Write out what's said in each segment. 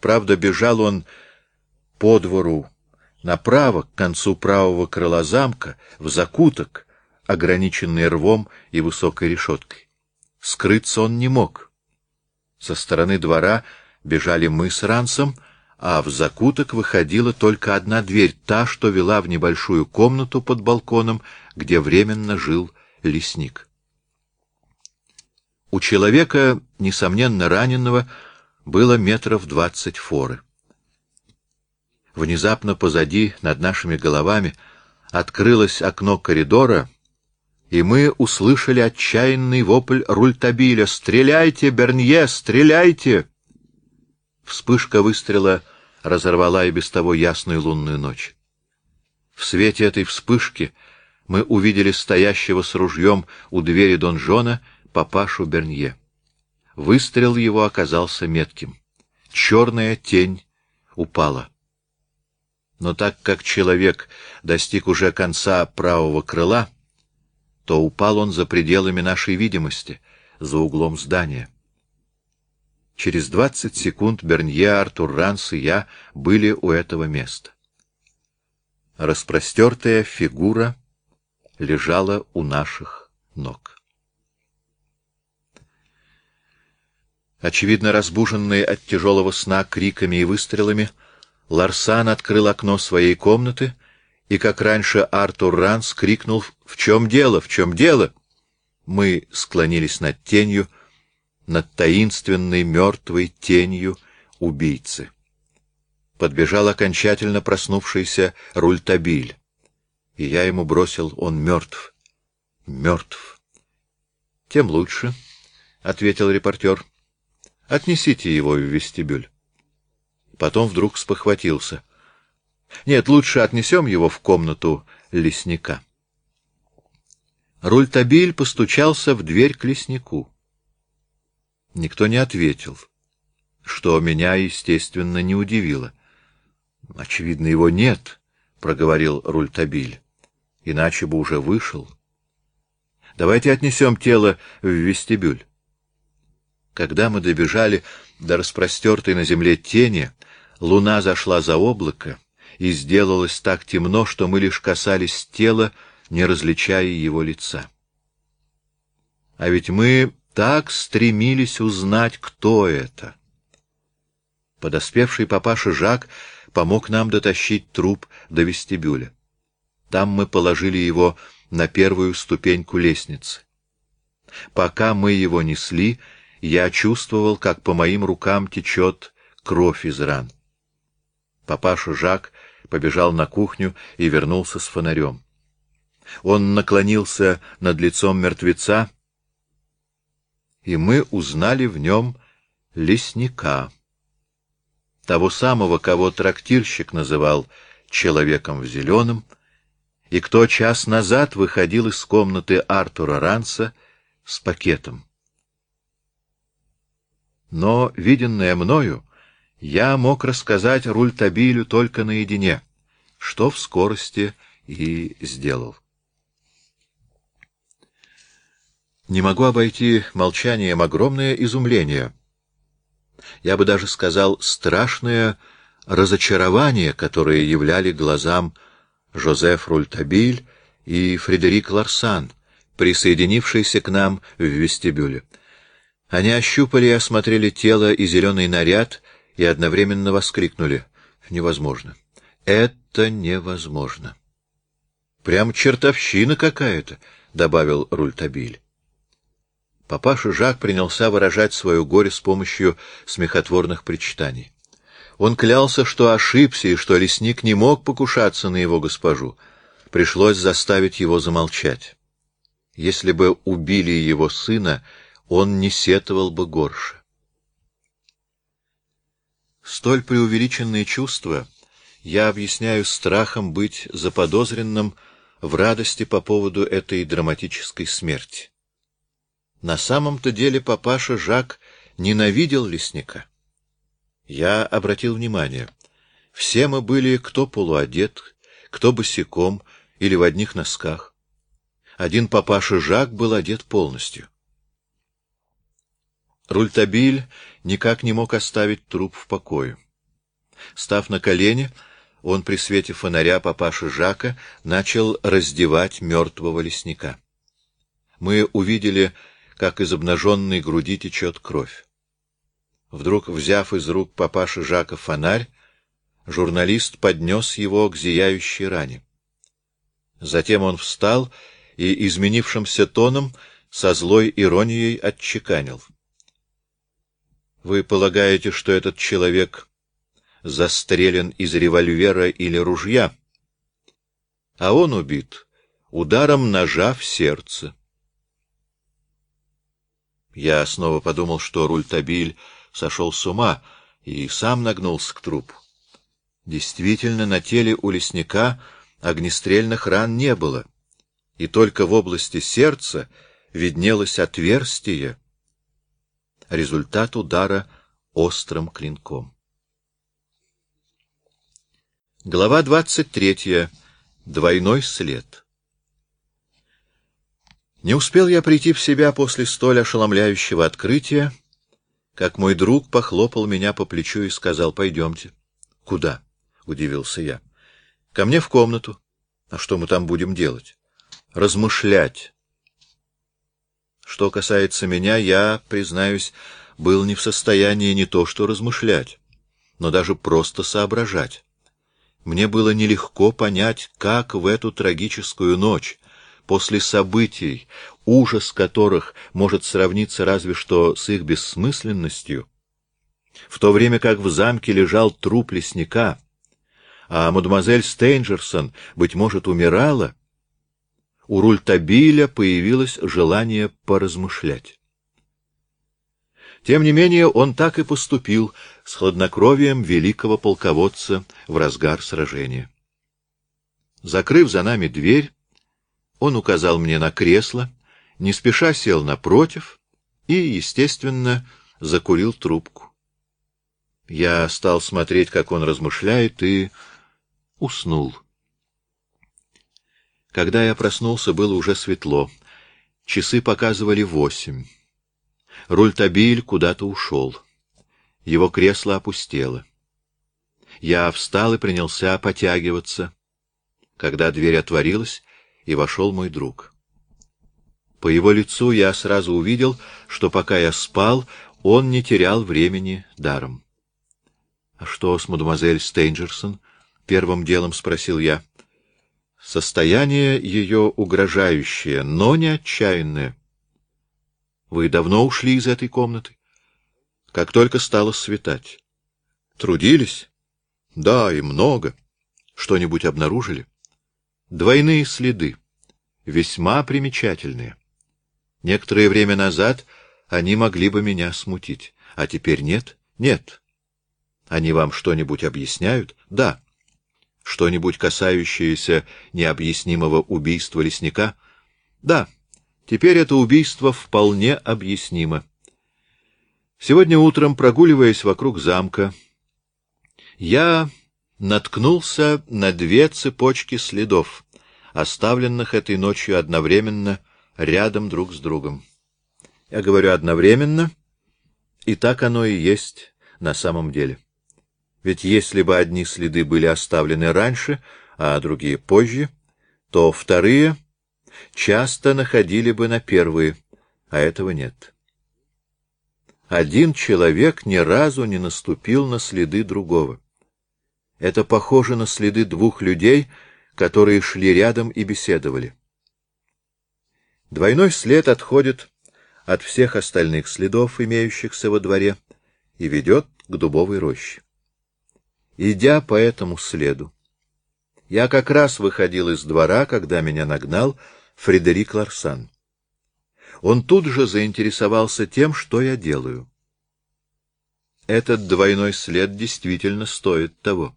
Правда, бежал он по двору направо, к концу правого крыла замка, в закуток, ограниченный рвом и высокой решеткой. Скрыться он не мог. Со стороны двора бежали мы с Рансом, а в закуток выходила только одна дверь, та, что вела в небольшую комнату под балконом, где временно жил лесник. У человека, несомненно раненного, было метров двадцать форы. Внезапно позади, над нашими головами, открылось окно коридора, и мы услышали отчаянный вопль рультабиля «Стреляйте, Бернье, стреляйте!» Вспышка выстрела разорвала и без того ясную лунную ночь. В свете этой вспышки мы увидели стоящего с ружьем у двери донжона папашу Бернье. Выстрел его оказался метким. Черная тень упала. Но так как человек достиг уже конца правого крыла, то упал он за пределами нашей видимости, за углом здания. Через двадцать секунд Бернье, Артур Ранс и я были у этого места. Распростертая фигура лежала у наших ног. Очевидно, разбуженный от тяжелого сна криками и выстрелами, Ларсан открыл окно своей комнаты, и, как раньше, Артур Ранс крикнул «В чем дело? В чем дело?» Мы склонились над тенью, над таинственной мертвой тенью убийцы. Подбежал окончательно проснувшийся Рультабиль, и я ему бросил «Он мертв, мертв». «Тем лучше», — ответил репортер. «Отнесите его в вестибюль». Потом вдруг спохватился. «Нет, лучше отнесем его в комнату лесника». Рультабиль постучался в дверь к леснику. Никто не ответил, что меня, естественно, не удивило. — Очевидно, его нет, — проговорил Рультабиль, — иначе бы уже вышел. — Давайте отнесем тело в вестибюль. Когда мы добежали до распростертой на земле тени, луна зашла за облако, и сделалось так темно, что мы лишь касались тела, не различая его лица. А ведь мы так стремились узнать, кто это. Подоспевший папаша Жак помог нам дотащить труп до вестибюля. Там мы положили его на первую ступеньку лестницы. Пока мы его несли, я чувствовал, как по моим рукам течет кровь из ран. Папаша Жак побежал на кухню и вернулся с фонарем. Он наклонился над лицом мертвеца и мы узнали в нем лесника, того самого, кого трактирщик называл «человеком в зеленом», и кто час назад выходил из комнаты Артура Ранса с пакетом. Но, виденное мною, я мог рассказать Рультабилю только наедине, что в скорости и сделал. Не могу обойти молчанием огромное изумление. Я бы даже сказал страшное разочарование, которое являли глазам Жозеф Рультабиль и Фредерик Ларсан, присоединившиеся к нам в вестибюле. Они ощупали и осмотрели тело и зеленый наряд и одновременно воскликнули. Невозможно. Это невозможно. Прям чертовщина какая-то, — добавил Рультабиль. Папаша Жак принялся выражать свое горе с помощью смехотворных причитаний. Он клялся, что ошибся и что лесник не мог покушаться на его госпожу. Пришлось заставить его замолчать. Если бы убили его сына, он не сетовал бы горше. Столь преувеличенные чувства я объясняю страхом быть заподозренным в радости по поводу этой драматической смерти. На самом-то деле папаша Жак ненавидел лесника. Я обратил внимание. Все мы были кто полуодет, кто босиком или в одних носках. Один папаша Жак был одет полностью. Рультабиль никак не мог оставить труп в покое. Став на колени, он при свете фонаря папаши Жака начал раздевать мертвого лесника. Мы увидели, как из обнаженной груди течет кровь. Вдруг, взяв из рук папаши Жака фонарь, журналист поднес его к зияющей ране. Затем он встал и изменившимся тоном со злой иронией отчеканил. — Вы полагаете, что этот человек застрелен из револьвера или ружья, а он убит ударом ножа в сердце. Я снова подумал, что Рультабиль сошел с ума и сам нагнулся к трупу. Действительно, на теле у лесника огнестрельных ран не было, и только в области сердца виднелось отверстие, результат удара острым клинком. Глава 23. Двойной след. Не успел я прийти в себя после столь ошеломляющего открытия, как мой друг похлопал меня по плечу и сказал «Пойдемте». «Куда?» — удивился я. «Ко мне в комнату. А что мы там будем делать?» «Размышлять». Что касается меня, я, признаюсь, был не в состоянии не то что размышлять, но даже просто соображать. Мне было нелегко понять, как в эту трагическую ночь, после событий, ужас которых может сравниться разве что с их бессмысленностью, в то время как в замке лежал труп лесника, а мадемуазель Стейнджерсон, быть может, умирала, у Рультабиля появилось желание поразмышлять. Тем не менее, он так и поступил с хладнокровием великого полководца в разгар сражения. Закрыв за нами дверь, он указал мне на кресло, не спеша сел напротив и, естественно, закурил трубку. Я стал смотреть, как он размышляет, и уснул. Когда я проснулся, было уже светло. Часы показывали восемь. Рультабиль куда-то ушел. Его кресло опустело. Я встал и принялся потягиваться. Когда дверь отворилась, и вошел мой друг. По его лицу я сразу увидел, что пока я спал, он не терял времени даром. — А что с мадемуазель Стейнджерсон? — первым делом спросил я. — Состояние ее угрожающее, но не отчаянное. — Вы давно ушли из этой комнаты? — Как только стало светать. — Трудились? — Да, и много. Что-нибудь обнаружили? — Двойные следы, весьма примечательные. Некоторое время назад они могли бы меня смутить, а теперь нет? Нет. Они вам что-нибудь объясняют? Да. Что-нибудь касающееся необъяснимого убийства лесника? Да. Теперь это убийство вполне объяснимо. Сегодня утром, прогуливаясь вокруг замка, я наткнулся на две цепочки следов, оставленных этой ночью одновременно рядом друг с другом. Я говорю одновременно, и так оно и есть на самом деле. Ведь если бы одни следы были оставлены раньше, а другие позже, то вторые часто находили бы на первые, а этого нет. Один человек ни разу не наступил на следы другого. Это похоже на следы двух людей, которые шли рядом и беседовали. Двойной след отходит от всех остальных следов, имеющихся во дворе, и ведет к дубовой роще. Идя по этому следу, я как раз выходил из двора, когда меня нагнал Фредерик Ларсан. Он тут же заинтересовался тем, что я делаю. Этот двойной след действительно стоит того.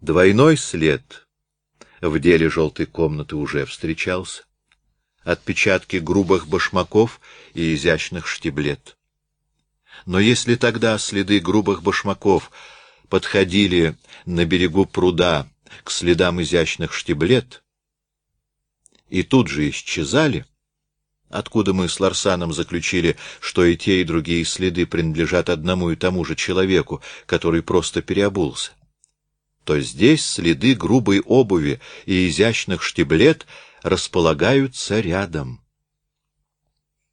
Двойной след в деле желтой комнаты уже встречался. Отпечатки грубых башмаков и изящных штиблет. Но если тогда следы грубых башмаков подходили на берегу пруда к следам изящных штиблет и тут же исчезали, откуда мы с Ларсаном заключили, что и те, и другие следы принадлежат одному и тому же человеку, который просто переобулся, то здесь следы грубой обуви и изящных штиблет располагаются рядом.